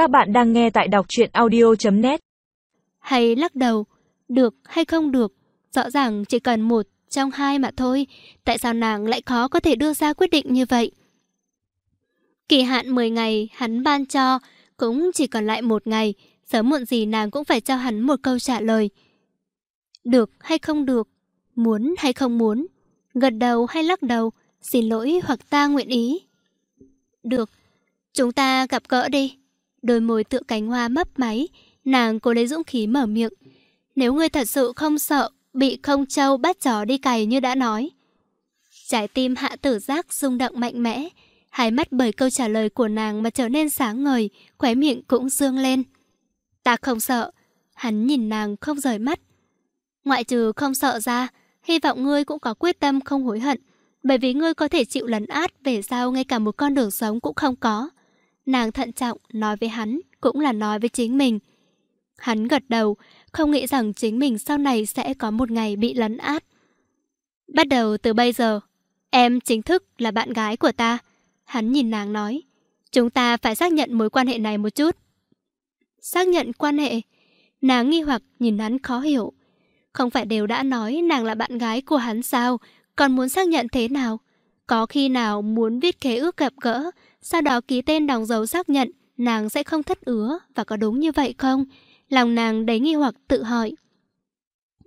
Các bạn đang nghe tại đọc truyện audio.net Hay lắc đầu, được hay không được, rõ ràng chỉ cần một trong hai mà thôi. Tại sao nàng lại khó có thể đưa ra quyết định như vậy? Kỳ hạn 10 ngày hắn ban cho, cũng chỉ còn lại một ngày. Sớm muộn gì nàng cũng phải cho hắn một câu trả lời. Được hay không được, muốn hay không muốn, gật đầu hay lắc đầu, xin lỗi hoặc ta nguyện ý. Được, chúng ta gặp gỡ đi. Đôi môi tựa cánh hoa mấp máy, nàng cố lấy dũng khí mở miệng. Nếu ngươi thật sự không sợ, bị không châu bắt chó đi cày như đã nói. Trái tim hạ tử giác rung động mạnh mẽ, hai mắt bởi câu trả lời của nàng mà trở nên sáng ngời, khóe miệng cũng dương lên. Ta không sợ, hắn nhìn nàng không rời mắt. Ngoại trừ không sợ ra, hy vọng ngươi cũng có quyết tâm không hối hận, bởi vì ngươi có thể chịu lấn át về sau ngay cả một con đường sống cũng không có. Nàng thận trọng nói với hắn, cũng là nói với chính mình. Hắn gật đầu, không nghĩ rằng chính mình sau này sẽ có một ngày bị lấn át. Bắt đầu từ bây giờ, em chính thức là bạn gái của ta. Hắn nhìn nàng nói, chúng ta phải xác nhận mối quan hệ này một chút. Xác nhận quan hệ? Nàng nghi hoặc nhìn hắn khó hiểu. Không phải đều đã nói nàng là bạn gái của hắn sao, còn muốn xác nhận thế nào? Có khi nào muốn viết khế ước gặp gỡ, sau đó ký tên đóng dấu xác nhận, nàng sẽ không thất ứa và có đúng như vậy không? Lòng nàng đầy nghi hoặc tự hỏi.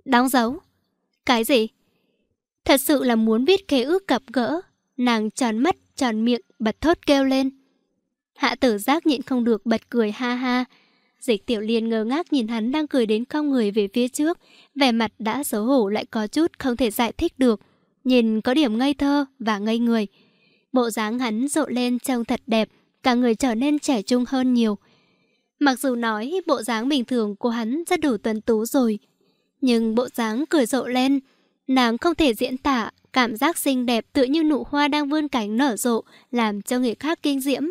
Đóng dấu? Cái gì? Thật sự là muốn viết khế ước gặp gỡ. Nàng tròn mắt, tròn miệng, bật thốt kêu lên. Hạ tử giác nhịn không được bật cười ha ha. Dịch tiểu liên ngơ ngác nhìn hắn đang cười đến cong người về phía trước. Vẻ mặt đã xấu hổ lại có chút không thể giải thích được. Nhìn có điểm ngây thơ và ngây người. Bộ dáng hắn rộ lên trông thật đẹp, cả người trở nên trẻ trung hơn nhiều. Mặc dù nói bộ dáng bình thường của hắn rất đủ tuấn tú rồi, nhưng bộ dáng cười rộ lên, nàng không thể diễn tả cảm giác xinh đẹp tự như nụ hoa đang vươn cánh nở rộ, làm cho người khác kinh diễm.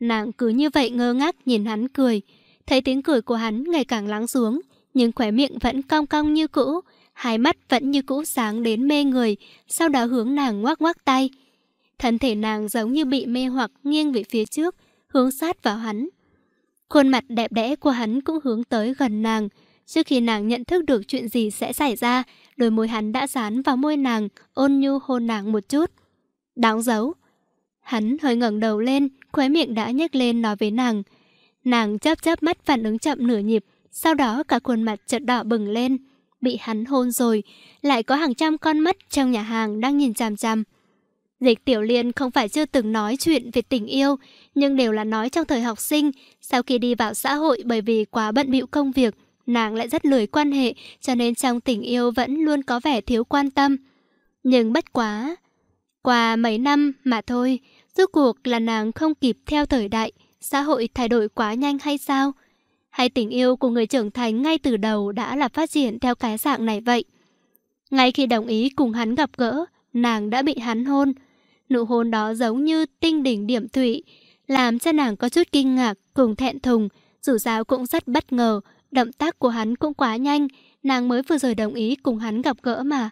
Nàng cứ như vậy ngơ ngác nhìn hắn cười, thấy tiếng cười của hắn ngày càng lắng xuống, nhưng khóe miệng vẫn cong cong như cũ, hai mắt vẫn như cũ sáng đến mê người, sau đó hướng nàng ngoắc ngoắc tay. Thân thể nàng giống như bị mê hoặc nghiêng về phía trước, hướng sát vào hắn. Khuôn mặt đẹp đẽ của hắn cũng hướng tới gần nàng. Trước khi nàng nhận thức được chuyện gì sẽ xảy ra, đôi môi hắn đã dán vào môi nàng, ôn nhu hôn nàng một chút. Đóng dấu. Hắn hơi ngẩng đầu lên, khóe miệng đã nhếch lên nói với nàng. Nàng chớp chớp mắt phản ứng chậm nửa nhịp, sau đó cả khuôn mặt chợt đỏ bừng lên. Bị hắn hôn rồi, lại có hàng trăm con mắt trong nhà hàng đang nhìn chằm chằm. Dịch Tiểu Liên không phải chưa từng nói chuyện về tình yêu, nhưng đều là nói trong thời học sinh. Sau khi đi vào xã hội bởi vì quá bận bịu công việc, nàng lại rất lười quan hệ, cho nên trong tình yêu vẫn luôn có vẻ thiếu quan tâm. Nhưng bất quá, qua mấy năm mà thôi, rốt cuộc là nàng không kịp theo thời đại, xã hội thay đổi quá nhanh hay sao? Hay tình yêu của người trưởng thành ngay từ đầu đã là phát triển theo cái dạng này vậy? Ngay khi đồng ý cùng hắn gặp gỡ, nàng đã bị hắn hôn. Nụ hôn đó giống như tinh đỉnh điểm thủy, làm cho nàng có chút kinh ngạc cùng thẹn thùng, dù sao cũng rất bất ngờ, động tác của hắn cũng quá nhanh, nàng mới vừa rồi đồng ý cùng hắn gặp gỡ mà.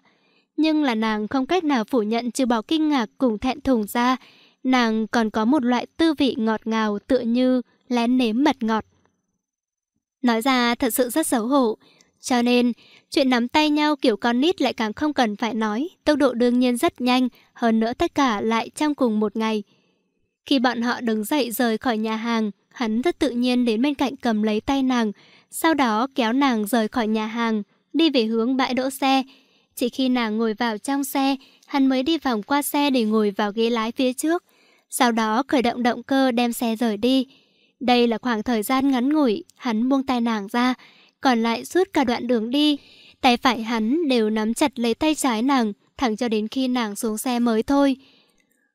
Nhưng là nàng không cách nào phủ nhận trừ bỏ kinh ngạc cùng thẹn thùng ra, nàng còn có một loại tư vị ngọt ngào tựa như lén nếm mật ngọt. Nói ra thật sự rất xấu hổ, cho nên, chuyện nắm tay nhau kiểu con nít lại càng không cần phải nói, tốc độ đương nhiên rất nhanh, hơn nữa tất cả lại trong cùng một ngày. Khi bọn họ đứng dậy rời khỏi nhà hàng, hắn rất tự nhiên đến bên cạnh cầm lấy tay nàng, sau đó kéo nàng rời khỏi nhà hàng, đi về hướng bãi đỗ xe. Chỉ khi nàng ngồi vào trong xe, hắn mới đi vòng qua xe để ngồi vào ghế lái phía trước. Sau đó khởi động động cơ đem xe rời đi. Đây là khoảng thời gian ngắn ngủi, hắn buông tay nàng ra, còn lại suốt cả đoạn đường đi, tay phải hắn đều nắm chặt lấy tay trái nàng, thẳng cho đến khi nàng xuống xe mới thôi.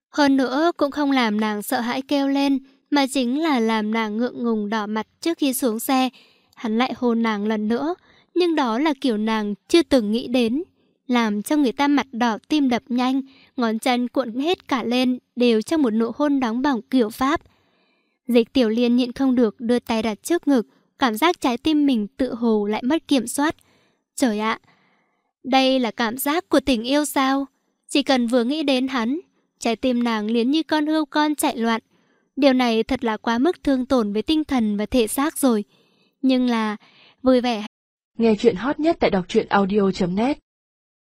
Hơn nữa cũng không làm nàng sợ hãi kêu lên, mà chính là làm nàng ngượng ngùng đỏ mặt trước khi xuống xe. Hắn lại hôn nàng lần nữa, nhưng đó là kiểu nàng chưa từng nghĩ đến. Làm cho người ta mặt đỏ tim đập nhanh, ngón chân cuộn hết cả lên, đều trong một nụ hôn đóng bỏng kiểu Pháp. Dịch tiểu liên nhịn không được đưa tay đặt trước ngực, cảm giác trái tim mình tự hồ lại mất kiểm soát. Trời ạ, đây là cảm giác của tình yêu sao? Chỉ cần vừa nghĩ đến hắn, trái tim nàng liền như con hươu con chạy loạn. Điều này thật là quá mức thương tổn với tinh thần và thể xác rồi. Nhưng là vui vẻ. Nghe chuyện hot nhất tại đọc truyện audio.net